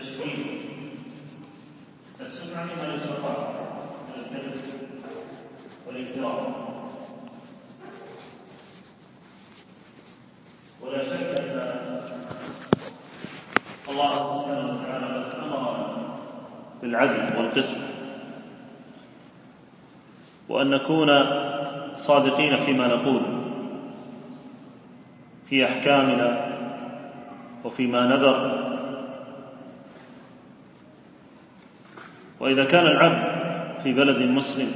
تشويه السمعة مما من الكذب والافتراء ولا شك أن الله سبحانه وتعالى امرنا بالعدل والقسط. وأن نكون صادقين فيما نقول في أحكامنا وفيما نذر. وإذا كان العبد في بلد مسلم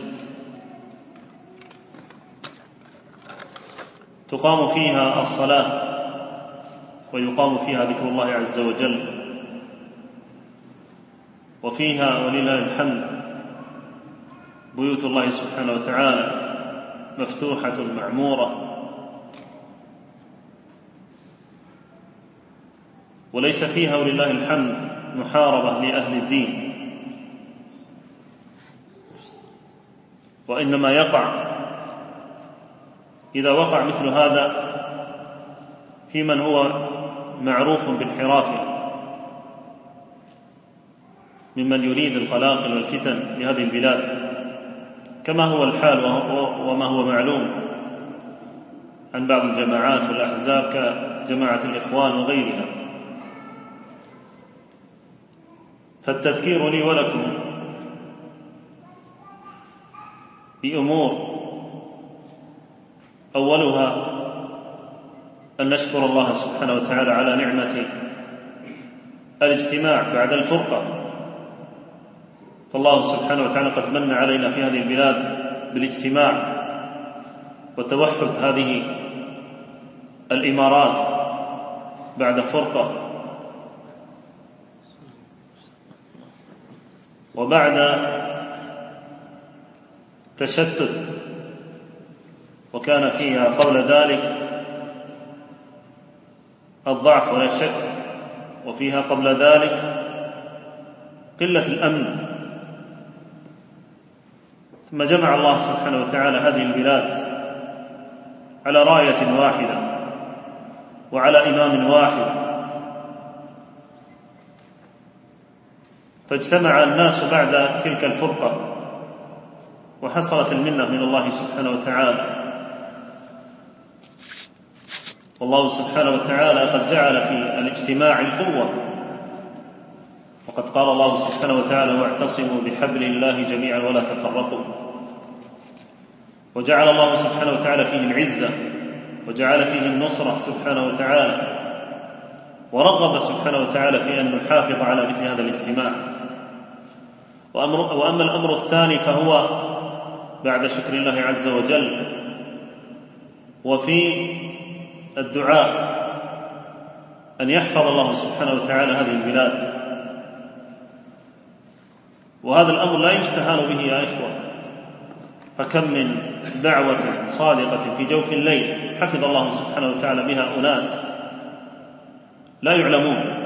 تقام فيها الصلاة ويقام فيها ذكر الله عز وجل وفيها ولله الحمد بيوت الله سبحانه وتعالى مفتوحة معمورة وليس فيها ولله الحمد محاربة لأهل الدين وإنما يقع. إذا وقع مثل هذا في من هو معروف بانحرافه ممن يريد القلاقل والفتن لهذه البلاد. كما هو الحال وما هو معلوم عن بعض الجماعات والأحزاب كجماعة الإخوان وغيرها. فالتذكير لي ولكم بامور أولها أن نشكر الله سبحانه وتعالى على نعمة الاجتماع بعد الفرقة. فالله سبحانه وتعالى قد من علينا في هذه البلاد بالاجتماع وتوحد هذه الإمارات بعد فرقة. وبعد تشتت وكان فيها قبل ذلك الضعف ولا شك وفيها قبل ذلك قلة الأمن. ثم جمع الله سبحانه وتعالى هذه البلاد على راية واحدة وعلى إمام واحد. فاجتمع الناس بعد تلك الفرقة وحصلت المنة من الله سبحانه وتعالى. والله سبحانه وتعالى قد جعل في الاجتماع القوة. وقد قال الله سبحانه وتعالى واعتصموا بحبل الله جميعا ولا تفرقوا. وجعل الله سبحانه وتعالى فيه العزة وجعل فيه النصرة سبحانه وتعالى. ورغب سبحانه وتعالى في أن نحافظ على مثل هذا الاجتماع. وأمر وأما الأمر الثاني فهو بعد شكر الله عز وجل وفي الدعاء أن يحفظ الله سبحانه وتعالى هذه البلاد. وهذا الأمر لا يستهان به يا إخوة. فكم من دعوة صادقة في جوف الليل حفظ الله سبحانه وتعالى بها أناس لا يعلمون.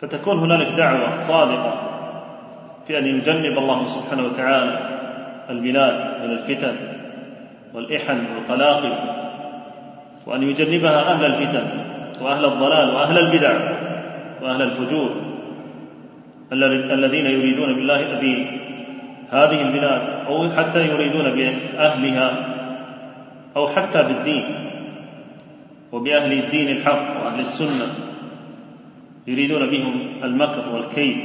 فتكون هنالك دعوة صادقة في أن يجنب الله سبحانه وتعالى البلاد من الفتن والإحن والقلاقل وأن يجنبها أهل الفتن وأهل الضلال وأهل البدع وأهل الفجور الذين يريدون بالله بهذه البلاد أو حتى يريدون بأهلها أو حتى بالدين وبأهل الدين الحق وأهل السنة يريدون بهم المكر والكيد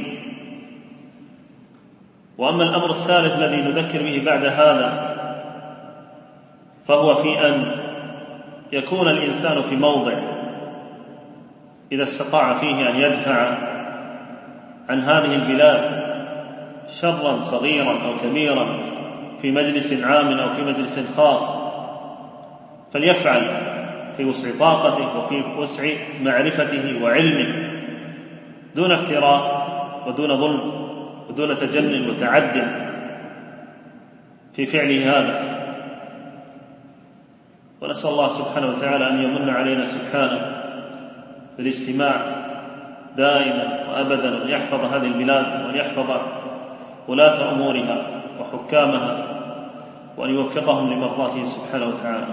وأما الأمر الثالث الذي نذكر به بعد هذا فهو في أن يكون الإنسان في موضع إذا استطاع فيه أن يدفع عن هذه البلاد شرا صغيرا أو كبيرا في مجلس عام أو في مجلس خاص فليفعل في وسع طاقته وفي وسع معرفته وعلمه دون افتراء ودون ظلم. ودون تجنن وتعد في فعله هذا. ونسأل الله سبحانه وتعالى أن يمن علينا سبحانه بالاجتماع دائما وأبدا وأن يحفظ هذه البلاد وأن يحفظ ولاة أمورها وحكامها وأن يوفقهم لمرضاته سبحانه وتعالى.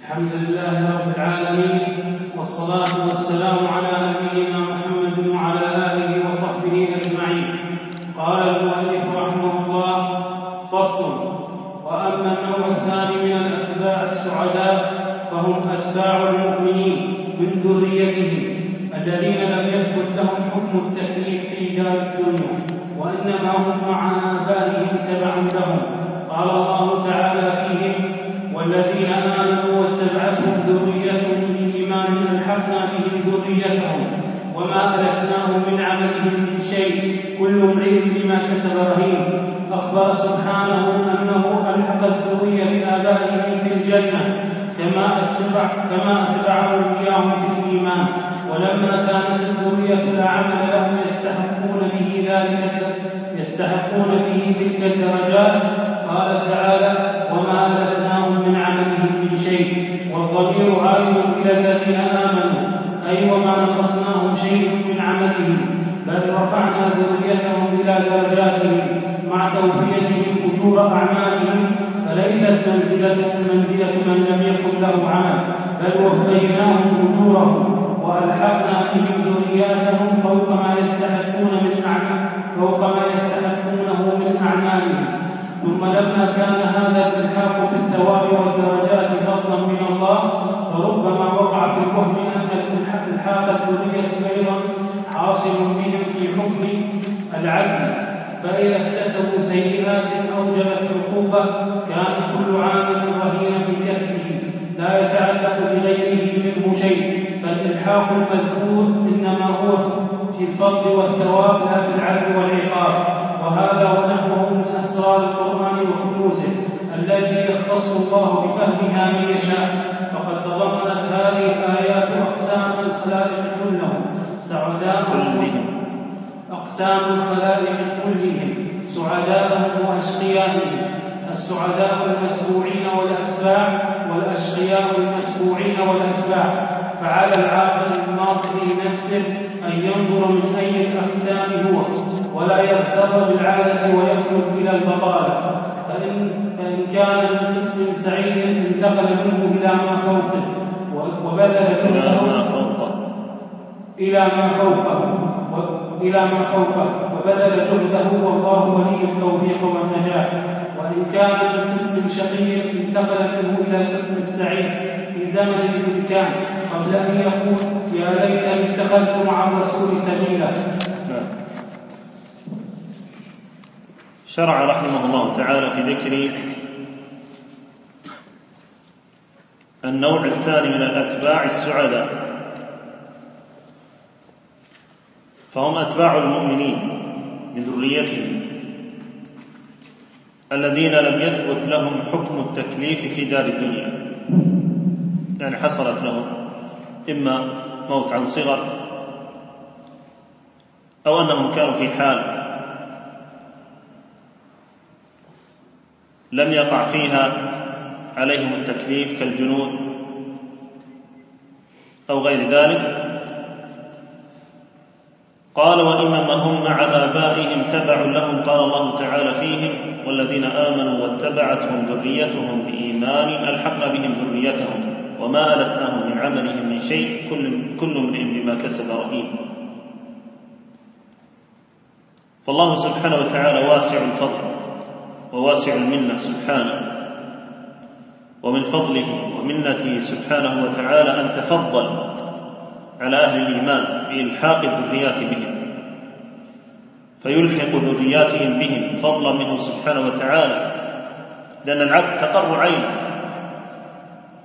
الحمد لله رب العالمين والصلاة والسلام على نبينا فهم أتباع المؤمنين من ذريتهم الذين لم يثبت لهم حكم التكليف في دار الدنيا وإنما هم مع آبائهم تبع لهم. قال الله تعالى فيهم والذين آمنوا واتبعتهم ذريتهم بإيمان ألحقنا بهم ذريتهم وما ألتناهم من عملهم من شيء كل امرئ بما كسب رهين. أخبر سبحانه أنه ألحق الذرية بآبائهم في الجنة. كما اتبع كما اتبعهم إياهم في الإيمان. ولما كانت الذرية لا عمل لهم يستحقون به ذلك يستحقون به تلك الدرجات قال تعالى وما ألتناهم من عملهم من شيء. والضمير عائد إلى الذين آمنوا. أي وما نقصناهم شيء من عملهم بل رفعنا ذريتهم إلى درجاتهم مع توفيتهم أجور أعمالهم بل وفيناهم أجورهم وألحقنا بهم ذرياتهم فوق ما يستحقون من أعمال فوق ما يستحقونه من أعمالهم. ثم لما كان هذا الإلحاق في الثواب والدرجات فضلا من الله فربما وقع في الوهم أن الحاق الذرية أيضا حاصل بهم في حكم العدل. فإذا اكتسبوا سيئات أوجبت عقوبة كان كل عامل رهينا بكسبه. لا يتعلق بغيره منه شيء فالإلحاق المذكور إنما هو في الفضل والثواب لا في العدل والعقاب. وهذا ونحوه من أسرار القرآن وكنوزه التي يختص الله بفهمها من يشاء. فقد تضمنت هذه الآيات أقسام الخلائق كلهم. سعداء كلهم. أقسام الخلائق كلهم. سعداء وأشقيائهم السعداء المتبوعين والأتباع. والأشقياء المتبوعين والأتباع. فعلى العاقل الناصر لنفسه أن ينظر من أي الأقسام هو ولا يغتر بالعادة ويخرج إلى البطالة. فإن, فإن كان من قسم سعيد انتقل منه إلى ما فوقه وبذل جهده إلى ما فوقه إلى ما فوقه. وبذل جهده والله ولي التوفيق والنجاح وإن كان من قسم شقي انتقل منه إلى القسم السعيد في زمن الإمكان. قبل أن يقول يا ليتني اتخذت مع الرسول سبيلا. شرع رحمه الله تعالى في ذكر النوع الثاني من الأتباع السعداء. فهم أتباع المؤمنين. من ذريتهم الذين لم يثبت لهم حكم التكليف في دار الدنيا. يعني حصلت لهم إما موت عن صغر أو أنهم كانوا في حال لم يقع فيها عليهم التكليف كالجنون أو غير ذلك. قال وإنما هم مع آبائهم تبع لهم قال الله تعالى فيهم والذين آمنوا واتبعتهم ذريتهم بإيمان ألحقنا بهم ذريتهم وما ألتناهم من عملهم من شيء كل كل امرئ بما كسب رهين فالله سبحانه وتعالى واسع الفضل وواسع المنة سبحانه ومن فضله ومنته سبحانه وتعالى أن تفضل على أهل الإيمان بإلحاق الذريات بهم فيلحق ذرياتهم بهم فضلا منه سبحانه وتعالى لأن العبد تقر عينه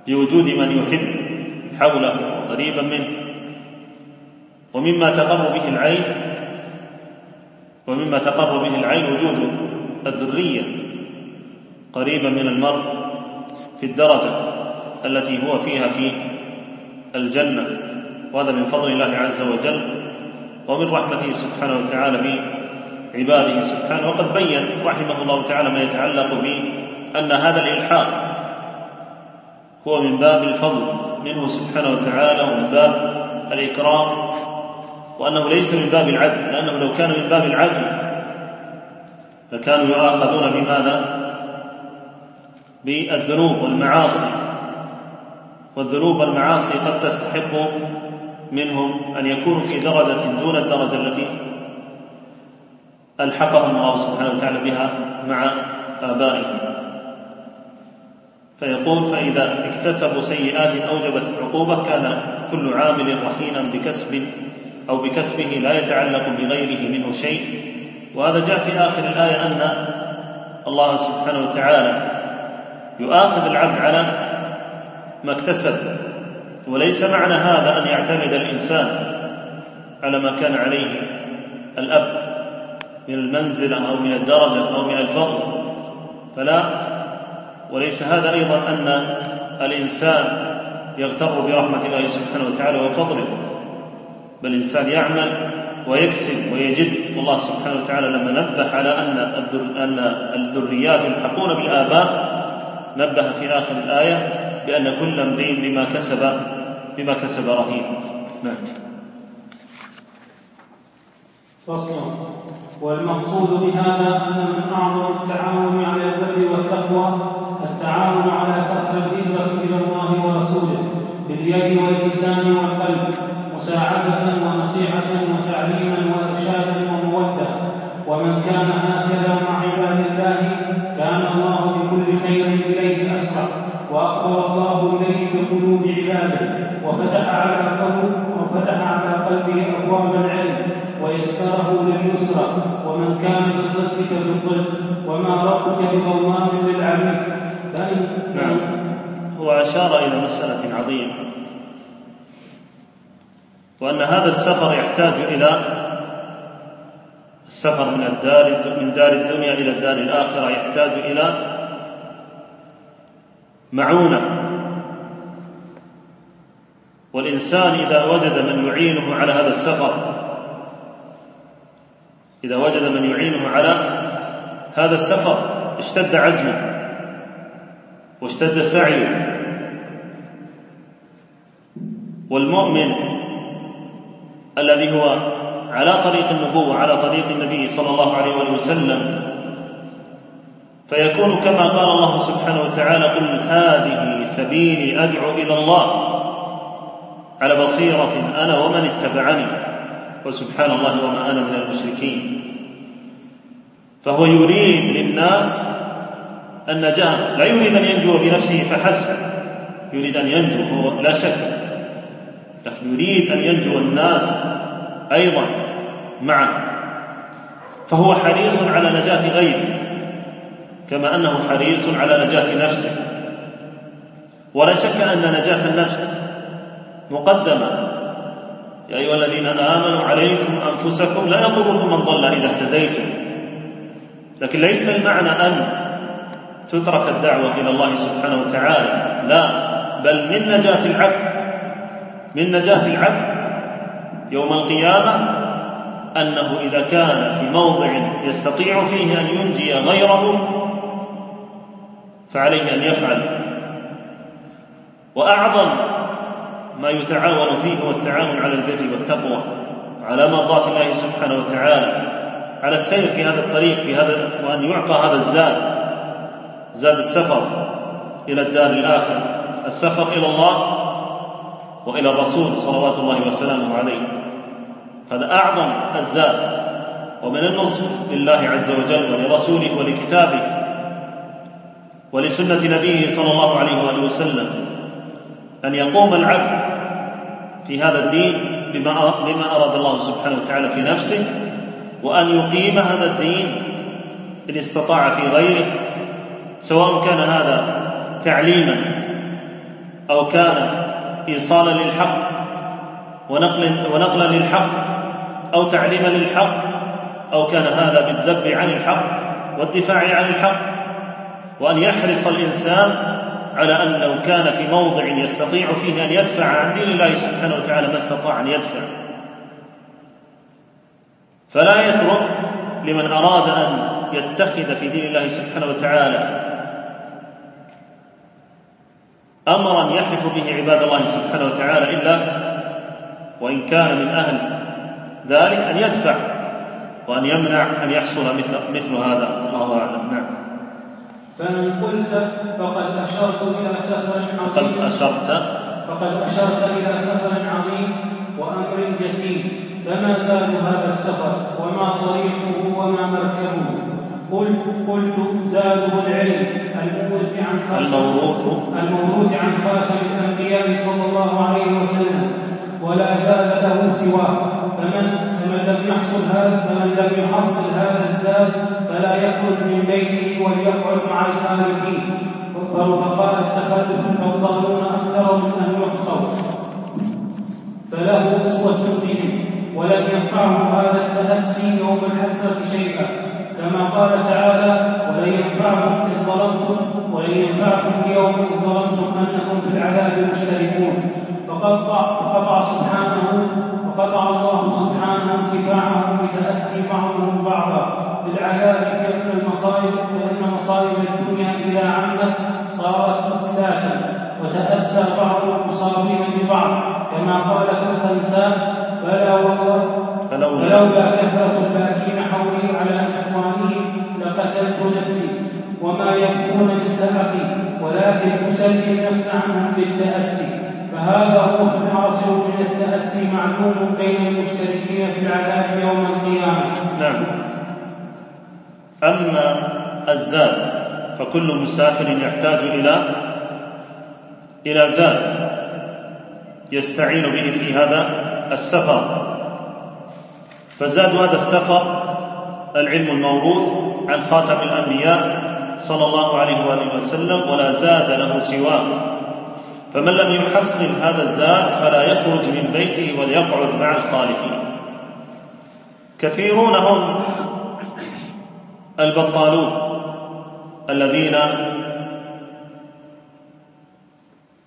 بوجود من يحب حوله وقريبا منه ومما تقر به العين ومما تقر به العين وجود الذرية قريبا من المرء في الدرجة التي هو فيها في الجنة. وهذا من فضل الله عز وجل ومن رحمته سبحانه وتعالى بعباده سبحانه وقد بين رحمه الله تعالى ما يتعلق بأن هذا الإلحاق هو من باب الفضل منه سبحانه وتعالى ومن باب الإكرام وأنه ليس من باب العدل لأنه لو كان من باب العدل فكانوا يؤاخذون بماذا؟ بالذنوب والمعاصي والذنوب والمعاصي قد تستحق منهم أن يكونوا في درجة دون الدرجة التي ألحقهم الله سبحانه وتعالى بها مع آبائهم. فيقول فإذا اكتسبوا سيئات أوجبت العقوبة كان كل عامل رهينا بكسب أو بكسبه لا يتعلق بغيره منه شيء. وهذا جاء في آخر الآية أن الله سبحانه وتعالى يؤاخذ العبد على ما اكتسب. وليس معنى هذا أن يعتمد الإنسان على ما كان عليه الأب من المنزلة أو من الدرجة أو من الفضل. فلا وليس هذا أيضا أن الإنسان يغتر برحمة الله سبحانه وتعالى وفضله بل الإنسان يعمل ويكسب ويجد. والله سبحانه وتعالى لما نبه على أن أن الذريات يلحقون بالآباء نبه في آخر الآية بأن كل امرئ بما كسب بما كسب رهين نعم. فصل. والمقصود بهذا أن من أعظم التعاون على البر والتقوى التعاون على سفر الهجرة إلى الله ورسوله باليد واللسان والقلب مساعدة ونصيحة وتعليما وإرشادا ومودة. ومن كان هكذا مع عباد الله كان الله وفتح على قلبه وفتح على قلبه أبواب العلم ويسره لليسرى. ومن كان بالضد فبالضد وما ربك بظلام للعبيد. فإن نعم. هو أشار إلى مسألة عظيمة. وأن هذا السفر يحتاج إلى السفر من الدار من دار الدنيا إلى الدار الآخرة يحتاج إلى معونة. والإنسان إذا وجد من يعينه على هذا السفر إذا وجد من يعينه على هذا السفر اشتد عزمه واشتد سعيه. والمؤمن الذي هو على طريق النبوة على طريق النبي صلى الله عليه وآله وسلم فيكون كما قال الله سبحانه وتعالى قل هذه سبيلي أدعو إلى الله. على بصيرة أنا ومن اتبعني وسبحان الله وما أنا من المشركين. فهو يريد للناس النجاة لا يريد أن ينجو بنفسه فحسب يريد أن ينجو هو لا شك لكن يريد أن ينجو الناس أيضا معه. فهو حريص على نجاة غيره كما أنه حريص على نجاة نفسه. ولا شك أن نجاة النفس مقدمة. يا أيها الذين آمنوا عليكم أنفسكم لا يضركم من ضل إذا اهتديتم. لكن ليس المعنى أن تترك الدعوة إلى الله سبحانه وتعالى. لا بل من نجاة العبد من نجاة العبد يوم القيامة أنه إذا كان في موضع يستطيع فيه أن ينجي غيره فعليه أن يفعل. وأعظم ما يتعاون فيه هو التعاون على البر والتقوى على مرضاة الله سبحانه وتعالى على السير في هذا الطريق في هذا وأن يعطى هذا الزاد زاد السفر إلى الدار الآخرة السفر إلى الله وإلى الرسول صلوات الله وسلامه عليه. هذا أعظم الزاد ومن النصح لله عز وجل ولرسوله ولكتابه ولسنة نبيه صلى الله عليه وآله وسلم أن يقوم العبد في هذا الدين بما بما أراد الله سبحانه وتعالى في نفسه وأن يقيم هذا الدين إن استطاع في غيره سواء كان هذا تعليما أو كان إيصالا للحق ونقل ونقلا للحق أو تعليما للحق أو كان هذا بالذب عن الحق والدفاع عن الحق وأن يحرص الإنسان على أن لو كان في موضع يستطيع فيه أن يدفع عن دين الله سبحانه وتعالى ما استطاع أن يدفع. فلا يترك لمن أراد أن يتخذ في دين الله سبحانه وتعالى أمرا يحلف به عباد الله سبحانه وتعالى إلا وإن كان من أهل ذلك أن يدفع وأن يمنع أن يحصل مثل مثل هذا. الله أعلم. نعم. فإن قلت فقد أشرت إلى سفر قد أشرت. فقد أشرت إلى سفر عظيم وأمر جسيم. فما زاد هذا السفر؟ وما طريقه؟ وما مركبه؟ قلت قلت زاده العلم الموروث عن خاتم الموروث عن خاتم الأنبياء صلى الله عليه وسلم. ولا زاد له سواه. فمن فمن لم يحصل هذا فمن لم يحصل هذا الزاد فلا يخرج من بيته وليقعد مع الخالفين فرفقاء التخلف الضالون أكثر من أن يحصوا. فله أسوة بهم ولم ينفعه هذا التأسي يوم الحسرة شيئا. كما قال تعالى ولن ينفعكم إذ ظلمتم ولن ينفعكم اليوم إذ ظلمتم أنكم في العذاب مشتركون. فقطع فقطع سبحانه وقطع الله سبحانه انتفاعهم بتأسي بعضهم بعضا بالعذاب في المصائب فإن مصائب الدنيا إذا عمت صارت إسلاكا وتأسى بعض المصابين ببعض. كما قال كالخنساء فلا فلولا كثرة الباكين حولي على إخوانه لقتلت نفسي وما مثل أخي ولكن أسلي النفس عنهم بالتأسي. فهذا هو الحاصل من التأسي معلوم بين المشتركين في العذاب يوم القيامة. نعم. أما الزاد فكل مسافر يحتاج إلى إلى زاد يستعين به في هذا السفر. فزاد هذا السفر العلم الموروث عن خاتم الأنبياء صلى الله عليه وآله وسلم ولا زاد له سواه. فمن لم يحصل هذا الزاد فلا يخرج من بيته وليقعد مع الخالفين. كثيرون هم البطالون الذين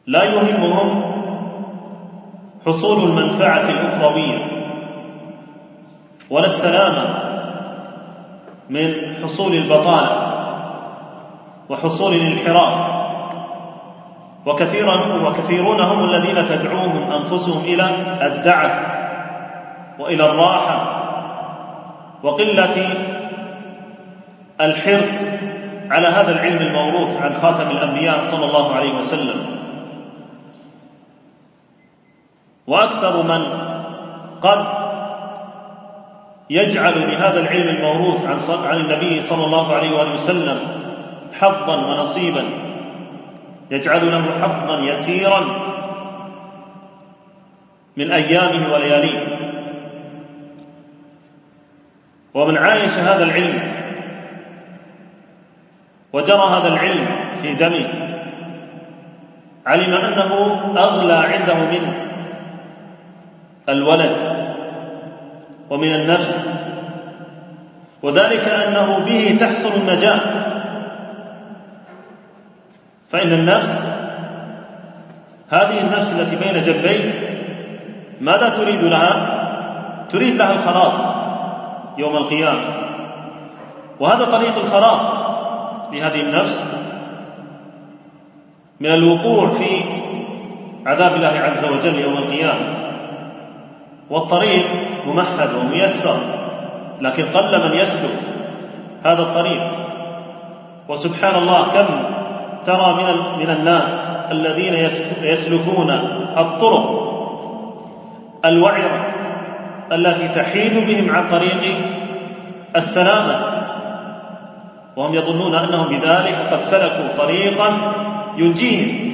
لا يهمهم حصول المنفعة الأخروية ولا السلامة من حصول البطالة وحصول الانحراف. وكثيرا وكثيرون هم الذين تدعوهم أنفسهم إلى الدعة وإلى الراحة وقلة الحرص على هذا العلم الموروث عن خاتم الأنبياء صلى الله عليه وسلم. وأكثر من قد يجعل لهذا العلم الموروث عن النبي صلى الله عليه وآله وسلم حظا ونصيبا. يجعل له حظا يسيرا من أيامه ولياليه. ومن عايش هذا العلم وجرى هذا العلم في دمه علم أنه أغلى عنده من الولد ومن النفس وذلك أنه به تحصل النجاة. فإن النفس هذه النفس التي بين جنبيك ماذا تريد لها؟ تريد لها الخلاص يوم القيامة. وهذا طريق الخلاص لهذه النفس من الوقوع في عذاب الله عز وجل يوم القيامة. والطريق ممهد وميسر لكن قل من يسلك هذا الطريق. وسبحان الله كم ترى من من الناس الذين يسلكون الطرق الوعرة التي تحيد بهم عن طريق السلامة. وهم يظنون أنهم بذلك قد سلكوا طريقا ينجيهم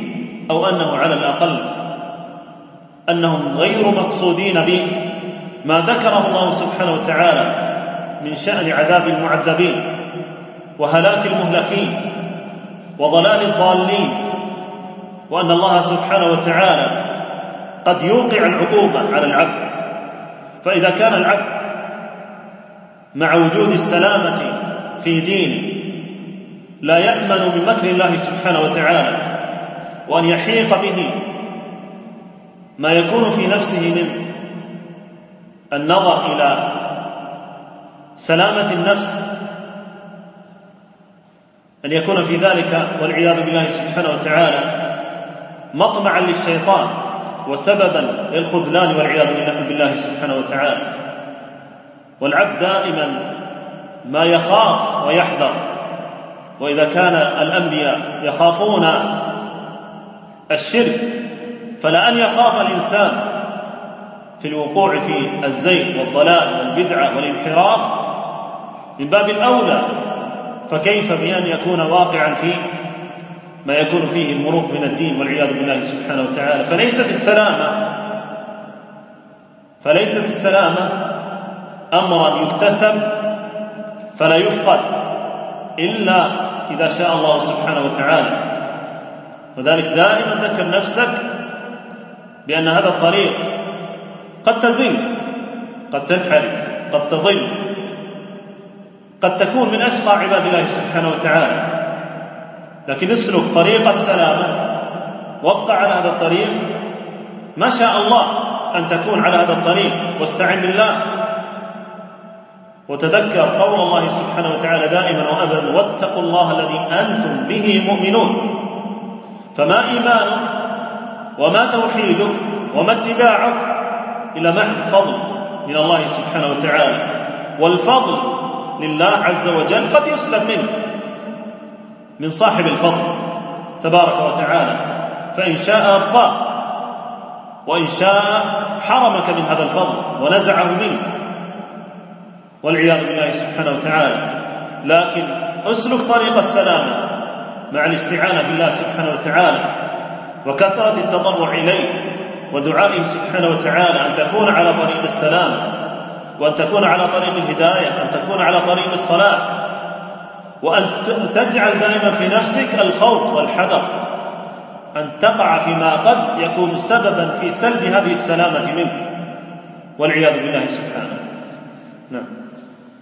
أو أنه على الأقل أنهم غير مقصودين بما ذكره الله سبحانه وتعالى من شأن عذاب المعذبين وهلاك المهلكين. وضلال الضالين وأن الله سبحانه وتعالى قد يوقع العقوبة على العبد. فإذا كان العبد مع وجود السلامة في دينه لا يأمن من مكر الله سبحانه وتعالى وأن يحيق به ما يكون في نفسه من النظر إلى سلامة النفس أن يكون في ذلك والعياذ بالله سبحانه وتعالى مطمعا للشيطان وسببا للخذلان والعياذ بالله سبحانه وتعالى. والعبد دائما ما يخاف ويحذر. وإذا كان الأنبياء يخافون الشرك فلأن يخاف الإنسان في الوقوع في الزيغ والضلال والبدعة والانحراف. من باب الأولى فكيف بأن يكون واقعا في ما يكون فيه المروق من الدين والعياذ بالله سبحانه وتعالى؟ فليست السلامة فليست السلامة أمرا يكتسب فلا يفقد إلا إذا شاء الله سبحانه وتعالى. وذلك دائما ذكر نفسك بأن هذا الطريق قد تزل قد تنحرف قد تضل. قد تكون من أشقى عباد الله سبحانه وتعالى. لكن اسلك طريق السلامة وابقى على هذا الطريق. ما شاء الله أن تكون على هذا الطريق واستعن بالله. وتذكر قول الله سبحانه وتعالى دائما وابدا واتقوا الله الذي أنتم به مؤمنون. فما إيمانك وما توحيدك وما اتباعك إلا محض فضل من الله سبحانه وتعالى. والفضل لله عز وجل قد يسلب منك من صاحب الفضل تبارك وتعالى. فإن شاء ابقاه وإن شاء حرمك من هذا الفضل ونزعه منك. والعياذ بالله سبحانه وتعالى. لكن أسلك طريق السلامه مع الاستعانة بالله سبحانه وتعالى وكثرة التضرع إليه ودعائه سبحانه وتعالى أن تكون على طريق السلام. وأن تكون على طريق الهداية أن تكون على طريق الصلاة. وأن تجعل دائما في نفسك الخوف والحذر. أن تقع فيما قد يكون سببا في سلب هذه السلامة منك. والعياذ بالله سبحانه. نعم.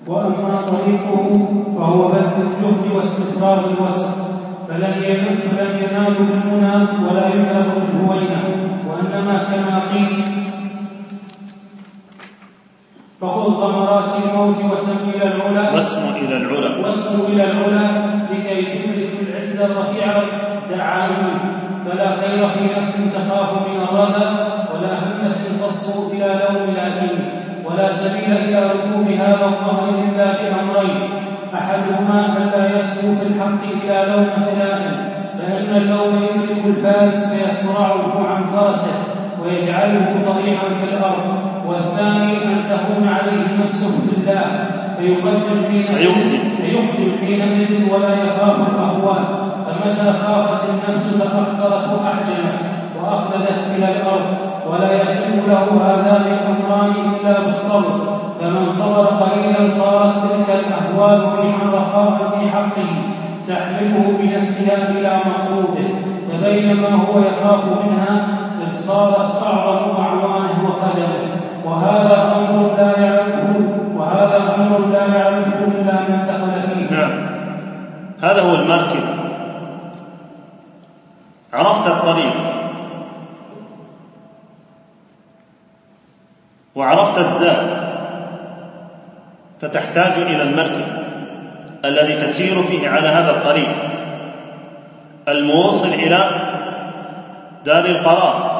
وأما طريقه فهو بذل الجهد واستفراغ الوسع فلن ينال بالمنى ولا يؤلف بالهوينه وإنما كما قيل فخذ غمرات الموت وسم إلى العلا. واسم إلى العلا. واسم إلى العلا لكي تدرك العز الرفيع دعائم فلا خير في نفس تخاف من الردى ولا همة تصفو إلى لوم الأليم ولا سبيل إلى ركوب هذا الظهر إلا بأمرين أحدهما ألا يصلو في الحق إلى لومة لائم فإن اللوم يدرك الفارس فيصرعه عن فرسه ويجعله طريحا في الأرض. والثاني أن تهون عليه نفسه بالله فيقدم فيقدم. حينئذ ولا يخاف الأهوال فمتى خافت النفس تأخرت وأحجمت وأخذت إلى الأرض ولا يتم له هذان الأمران إلا بالصبر. فمن صبر قليلا صارت تلك الأهوال ريحا رخاء في حقه تحمله بنفسها إلى مطلوبه فبينما هو يخاف منها إذ صارت أعظم أعوانه. وخدمه وهذا أمر لا يعرفه وهذا أمر لا يعرفه إلا من دخل فيه. نعم. هذا هو المركب. عرفت الطريق. وعرفت الزاد فتحتاج إلى المركب الذي تسير فيه على هذا الطريق. الموصل إلى دار القرار.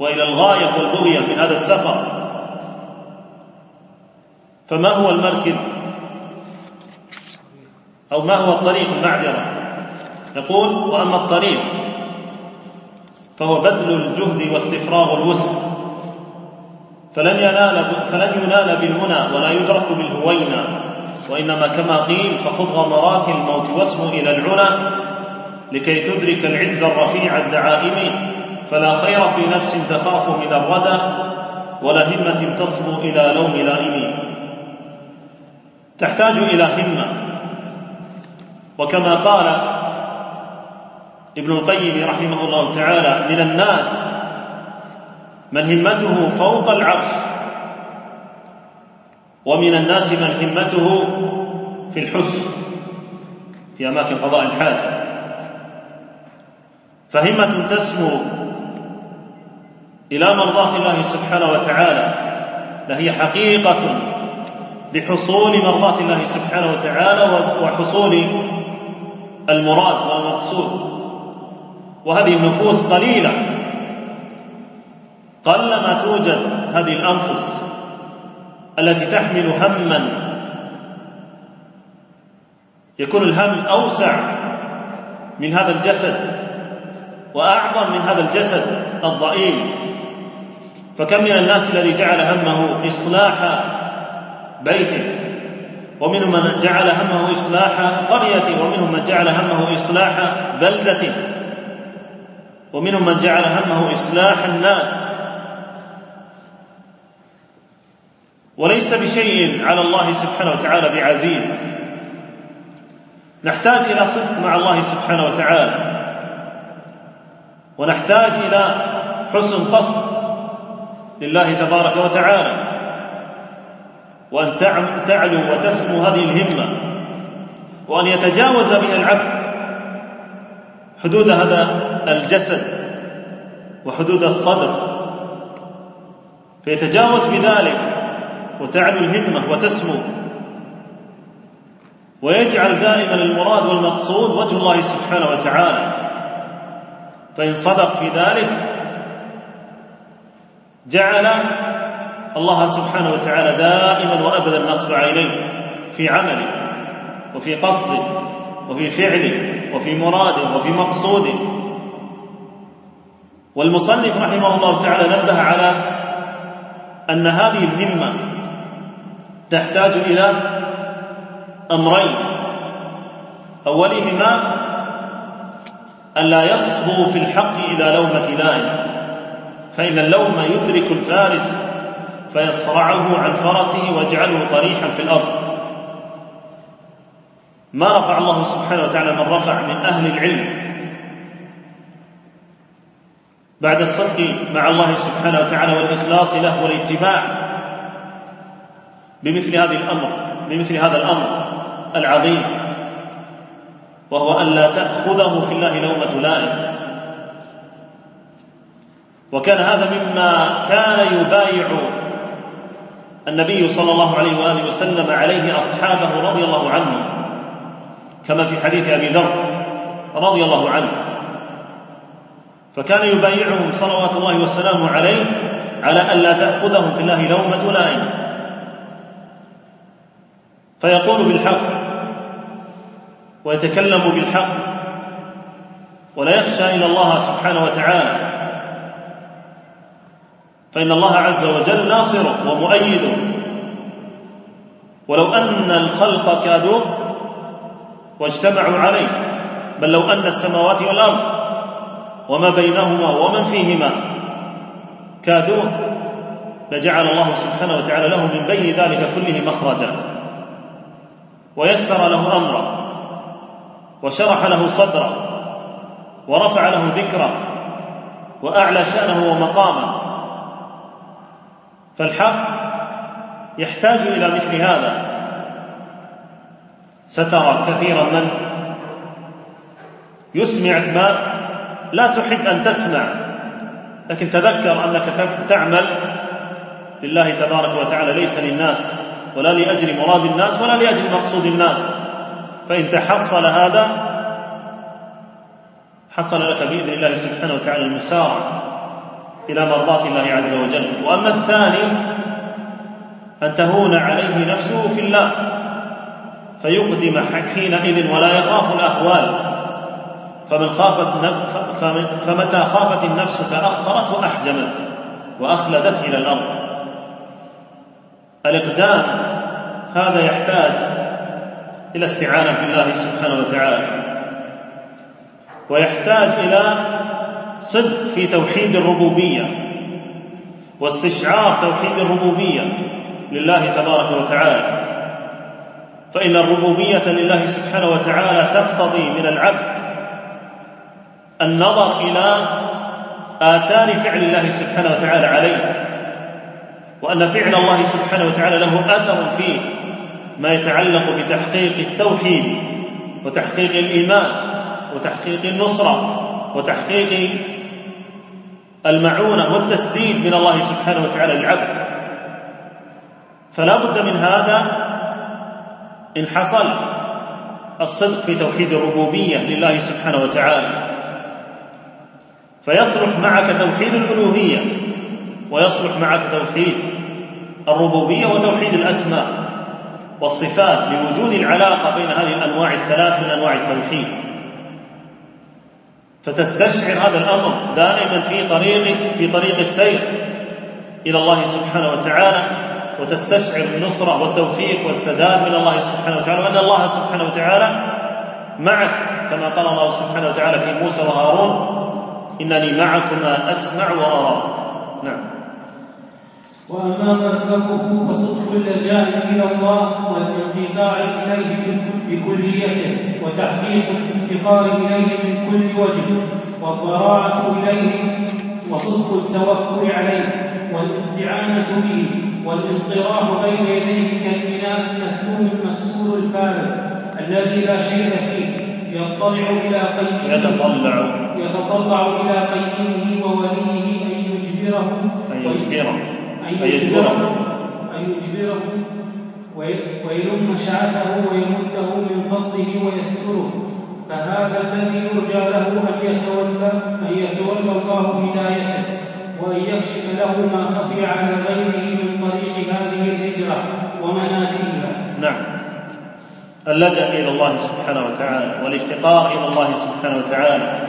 وإلى الغاية والبغية من هذا السفر. فما هو المركب؟ أو ما هو الطريق المعذرة؟ يقول وأما الطريق فهو بذل الجهد واستفراغ الوسع. فلن ينال فلن ينال بالمنى ولا يدرك بالهوينة وإنما كما قيل فخذ غمرات الموت واسم إلى العلا لكي تدرك العز الرفيع الدعائم فلا خير في نفس تخاف من الردى ولا همة تصبو إلى لوم لائم تحتاج إلى همة. وكما قال ابن القيم رحمه الله تعالى من الناس من همته فوق العرش ومن الناس من همته في الحسن في أماكن قضاء الحاجة. فهمة تسمو إلى مرضاه الله سبحانه وتعالى لهي حقيقة بحصول مرضاه الله سبحانه وتعالى وحصول المراد والمقصود. وهذه النفوس قليلة. قلما توجد هذه الأنفس التي تحمل هما يكون الهم أوسع من هذا الجسد وأعظم من هذا الجسد الضئيل. فكم من الناس الذي جعل همه إصلاح بيته؟ ومنهم من جعل همه إصلاح قرية ومنهم من جعل همه إصلاح بلدة ومنهم من جعل همه إصلاح الناس. وليس بشيء على الله سبحانه وتعالى بعزيز. نحتاج إلى صدق مع الله سبحانه وتعالى ونحتاج إلى حسن قصد. لله تبارك وتعالى. وأن تعلو وتسمو هذه الهمة. وأن يتجاوز بها العبد حدود هذا الجسد وحدود الصدر. فيتجاوز بذلك وتعلو الهمة وتسمو. ويجعل دائما المراد والمقصود وجه الله سبحانه وتعالى. فإن صدق في ذلك جعل الله سبحانه وتعالى دائما وأبدا نصب عينيه في عمله وفي قصده وفي فعله وفي مراده وفي مقصوده. والمصنف رحمه الله تعالى نبه على أن هذه الهمة تحتاج إلى أمرين. أولهما الا يصبو في الحق إلى لومة لائم. فإن اللوم يدرك الفارس فيصرعه عن فرسه ويجعله طريحا في الأرض. ما رفع الله سبحانه وتعالى من رفع من أهل العلم بعد الصدق مع الله سبحانه وتعالى والإخلاص له والاتباع بمثل هذه الأمر بمثل هذا الأمر العظيم وهو أن لا تأخذه في الله لومة لائم. وكان هذا مما كان يبايع النبي صلى الله عليه وآله وسلم عليه أصحابه رضي الله عنهم كما في حديث أبي ذر رضي الله عنه. فكان يبايعهم صلوات الله وسلامه عليه على أن لا تأخذهم في الله لومة لائم فيقول بالحق ويتكلم بالحق ولا يخشى الا الله سبحانه وتعالى. فإن الله عز وجل ناصره ومؤيده ولو أن الخلق كادوا واجتمعوا عليه بل لو أن السماوات والأرض وما بينهما ومن فيهما كادوا لجعل الله سبحانه وتعالى له من بين ذلك كله مخرجا. ويسر له امره وشرح له صدره ورفع له ذكره وأعلى شأنه ومقامه. فالحق يحتاج إلى مثل هذا. سترى كثيرا من يسمعك ما لا تحب أن تسمع لكن تذكر أنك تعمل لله تبارك وتعالى ليس للناس ولا لأجل مراد الناس ولا لأجل مقصود الناس. فإن تحصل هذا حصل لك بإذن الله سبحانه وتعالى المسارعة. إلى مرضاة الله عز وجل. وأما الثاني أن تهون عليه نفسه في الله فيقدم حينئذ ولا يخاف الأهوال. فمن خافت فمتى خافت النفس تأخرت وأحجمت وأخلدت إلى الأرض. الإقدام هذا يحتاج إلى استعانة بالله سبحانه وتعالى ويحتاج إلى صدق في توحيد الربوبية واستشعار توحيد الربوبية لله تبارك وتعالى. فإن الربوبية لله سبحانه وتعالى تقتضي من العبد النظر إلى آثار فعل الله سبحانه وتعالى عليه وأن فعل الله سبحانه وتعالى له أثر في ما يتعلق بتحقيق التوحيد وتحقيق الإيمان وتحقيق النصرة وتحقيق المعونة والتسديد من الله سبحانه وتعالى للعبد. فلا بد من هذا إن حصل الصدق في توحيد الربوبية لله سبحانه وتعالى. فيصلح معك توحيد الألوهية ويصلح معك توحيد الربوبية وتوحيد الأسماء والصفات لوجود العلاقة بين هذه الأنواع الثلاث من أنواع التوحيد. فتستشعر هذا الأمر دائما في طريقك في طريق السير إلى الله سبحانه وتعالى وتستشعر النصرة والتوفيق والسداد من الله سبحانه وتعالى وأن الله سبحانه وتعالى معك كما قال الله سبحانه وتعالى في موسى وهارون إنني معكما أسمع وأرى. نعم. وأما مركبه فصدق اللجاء إلى الله والانقطاع إليه بكليته وتحقيق الافتقار إليه من كل وجه والضراعة إليه وصدق التوكل عليه والاستعانة به والانطراح بين يديه كالإناء المكتوم المكسور الفارغ الذي لا شيء فيه يطلع إلى قيمه يتطلع. يتطلع إلى قيمه ووليه أن يجبره. أن يجبره. أن يجبره أن يجبره ويلم شعثه ويمده من فضله ويستره. فهذا الذي يرجى له أن يتولى أن يتولى الله هدايته. وأن يكشف له ما خفي على غيره من طريق هذه الهجرة ومنازلها. نعم. اللجأ إلى الله سبحانه وتعالى والافتقار إلى الله سبحانه وتعالى.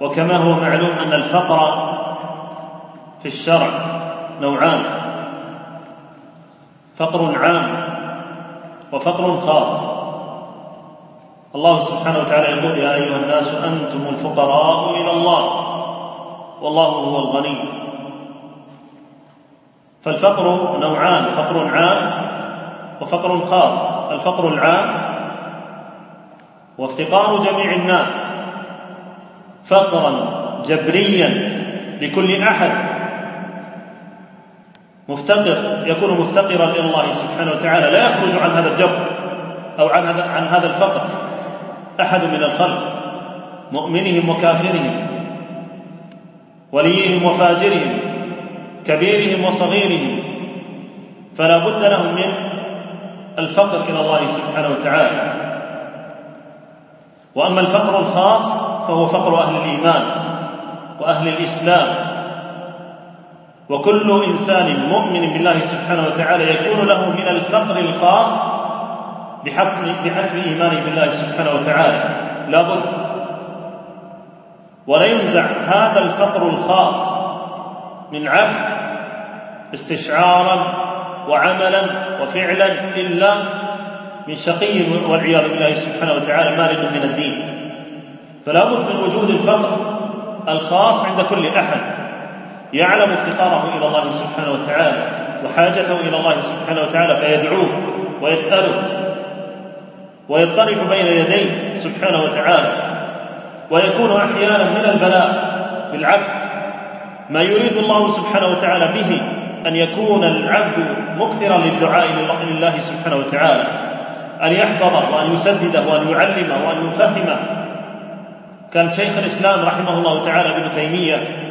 وكما هو معلوم أن الفقر في الشرع نوعان. فقر عام وفقر خاص. الله سبحانه وتعالى يقول يا أيها الناس أنتم الفقراء إلى الله والله هو الغني. فالفقر نوعان فقر عام وفقر خاص. الفقر العام وافتقار جميع الناس. فقرا جبريا لكل أحد. مفتقر يكون مفتقرا إلى الله سبحانه وتعالى لا يخرج عن هذا الجبر أو عن هذا عن هذا الفقر. أحد من الخلق مؤمنهم وكافرهم وليهم وفاجرهم كبيرهم وصغيرهم فلا بد لهم من الفقر إلى الله سبحانه وتعالى. وأما الفقر الخاص فهو فقر أهل الإيمان وأهل الإسلام. وكل إنسان مؤمن بالله سبحانه وتعالى يكون له من الفقر الخاص بحسب بحسب إيمانه بالله سبحانه وتعالى. لا بد. ولا ينزع هذا الفقر الخاص من عبد استشعارا وعملا وفعلا إلا من شقي والعياذ بالله سبحانه وتعالى مارد من الدين. فلا بد من وجود الفقر الخاص عند كل أحد. يعلم افتقاره إلى الله سبحانه وتعالى وحاجته إلى الله سبحانه وتعالى فيدعوه ويسأله ويطرح بين يديه سبحانه وتعالى ويكون أحيانا من البلاء بالعبد ما يريد الله سبحانه وتعالى به أن يكون العبد مكثرا للدعاء لله سبحانه وتعالى أن يحفظه وأن يسدده وأن يعلمه وأن يفهمه كان شيخ الإسلام رحمه الله تعالى ابن تيمية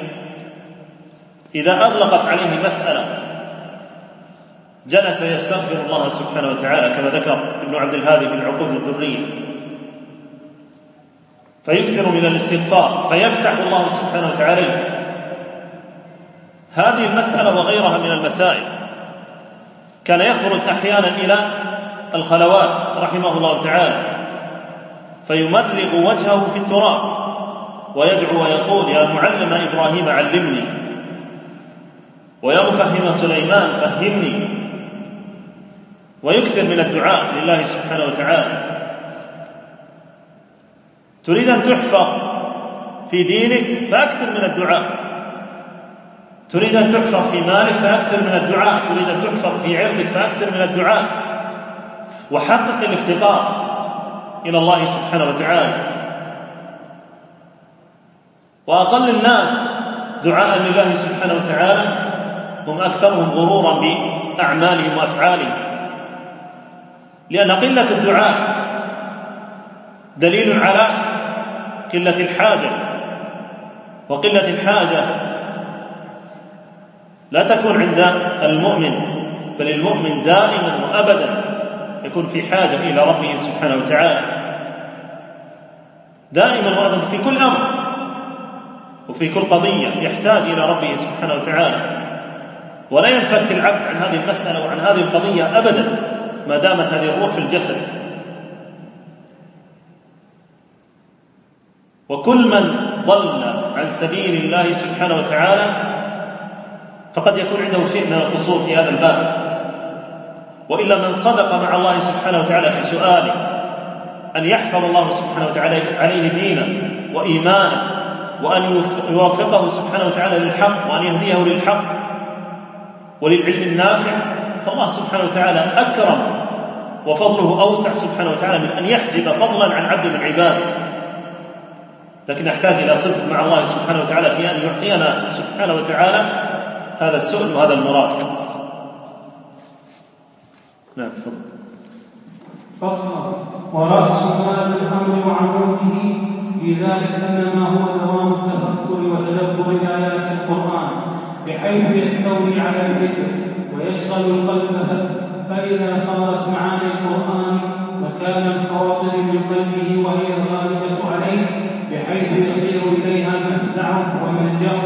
إذا أغلقت عليه مسألة جلس يستغفر الله سبحانه وتعالى كما ذكر ابن عبد الهادي في العقود الدريه فيكثر من الاستغفار فيفتح الله سبحانه وتعالى هذه المسألة وغيرها من المسائل. كان يخرج أحيانا إلى الخلوات رحمه الله تعالى فيمرغ وجهه في التراب ويدعو ويقول يا معلم إبراهيم علمني. ويا مفهم سليمان فهمني. ويكثر من الدعاء لله سبحانه وتعالى. تريد أن تحفظ في دينك فأكثر من الدعاء. تريد أن تحفظ في مالك فأكثر من الدعاء. تريد أن تحفظ في عرضك فأكثر من الدعاء. وحقق الافتقار إلى الله سبحانه وتعالى. وأقل الناس دعاء لله سبحانه وتعالى هم أكثرهم غرورا بأعمالهم وأفعالهم. لأن قلة الدعاء دليل على قلة الحاجة. وقلة الحاجة لا تكون عند المؤمن بل المؤمن دائما وأبدا يكون في حاجة إلى ربه سبحانه وتعالى. دائما وأبدا في كل أمر وفي كل قضية يحتاج إلى ربه سبحانه وتعالى. ولا ينفك العبد عن هذه المسألة وعن هذه القضية ابدا ما دامت هذه الروح في الجسد. وكل من ضل عن سبيل الله سبحانه وتعالى فقد يكون عنده شيء من القصور في هذا الباب. وإلا من صدق مع الله سبحانه وتعالى في سؤاله أن يحفظ الله سبحانه وتعالى عليه دينه وإيمانه وأن يوفقه سبحانه وتعالى للحق وأن يهديه للحق وللعلم النافع فالله سبحانه وتعالى أكرم وفضله أوسع سبحانه وتعالى من أن يحجب فضلا عن عبد من عباده لكن نحتاج إلى صدق مع الله سبحانه وتعالى في أن يعطينا سبحانه وتعالى هذا السؤل وهذا المراد. نعم تفضل. فصل. ورأس هذا الأمر وعموده في ذلك إنما هو دوام التفكر وتدبر آيات القرآن. بحيث يستولي على الفكر ويشغل القلب فإذا صارت معاني القرآن مكان الخواطر من قلبه وهي الغالبة عليه بحيث يصير إليها مفزعه وملجأه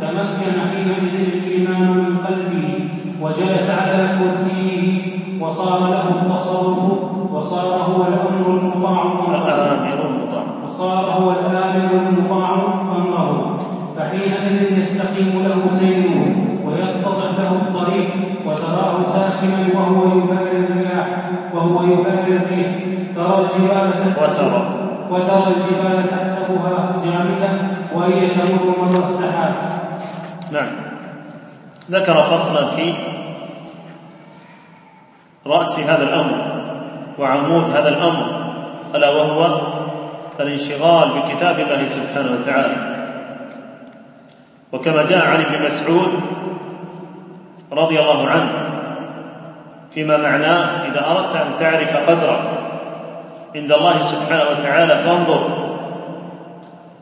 تمكن حينئذ الإيمان من قلبه وجلس على كرسيه وصار له التصرف وصار هو الأمر وترى الجبال تحسبها جامده وهي تمر مر السحاب. نعم. ذكر فصلا في رأس هذا الأمر وعمود هذا الأمر ألا وهو الانشغال بكتاب الله سبحانه وتعالى. وكما جاء عن ابن مسعود رضي الله عنه فيما معناه إذا أردت أن تعرف قدرك عند الله سبحانه وتعالى فانظر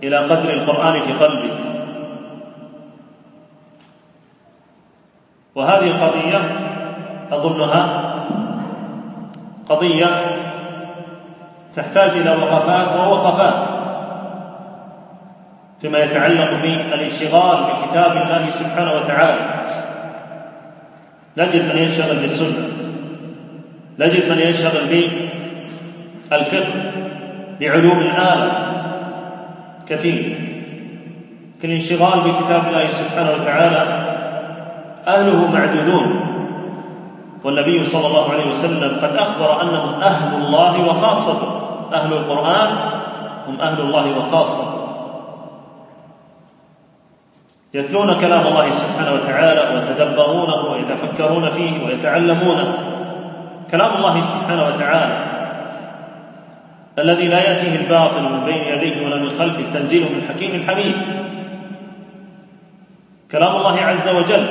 إلى قدر القرآن في قلبك. وهذه القضية أظنها قضية تحتاج إلى وقفات ووقفات فيما يتعلق بالانشغال بكتاب الله سبحانه وتعالى. نجد من ينشغل بالسنة نجد من ينشغل بالفقه بعلوم الآلة كثير. الانشغال بكتاب الله سبحانه وتعالى أهله معدودون. والنبي صلى الله عليه وسلم قد أخبر أنهم أهل الله وخاصته. أهل القرآن هم أهل الله وخاصته. يتلون كلام الله سبحانه وتعالى ويتدبرونه ويتفكرون فيه ويتعلمونه. كلام الله سبحانه وتعالى الذي لا يأتيه الباطل من بين يديه ولا من خلفه تنزيل من حكيم حميد. كلام الله عز وجل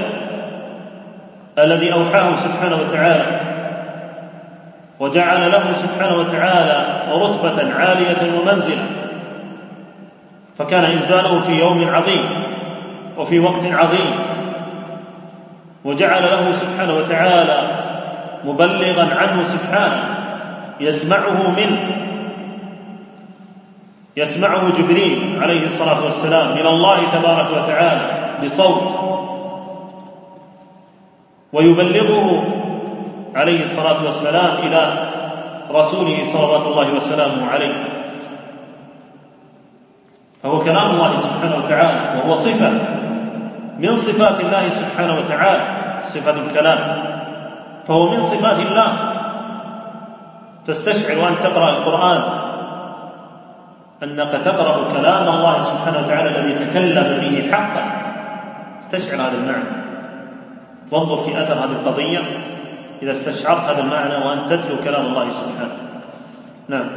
الذي أوحاه سبحانه وتعالى وجعل له سبحانه وتعالى رتبة عالية ومنزلة. فكان إنزاله في يوم عظيم وفي وقت عظيم. وجعل له سبحانه وتعالى مبلغا عنه سبحانه يسمعه منه. يسمعه جبريل عليه الصلاة والسلام من الله تبارك وتعالى بصوت ويبلغه عليه الصلاة والسلام إلى رسوله صلوات الله وسلامه عليه. فهو كلام الله سبحانه وتعالى وهو صفة من صفات الله سبحانه وتعالى صفة الكلام. فهو من صفات الله. تستشعر وأن تقرأ القرآن أنك تقرأ كلام الله سبحانه وتعالى الذي تكلم به حقا. استشعر هذا المعنى. وانظر في أثر هذه القضية. إذا استشعرت هذا المعنى وان تتلو كلام الله سبحانه. نعم.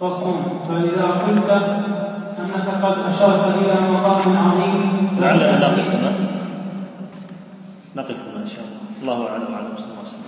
فصل فإذا قلت أنك قد أشرت إلى مقام عظيم لعلنا نقف هنا. نقف هنا إن شاء الله. الله أعلم وعلى صلى الله وسلم.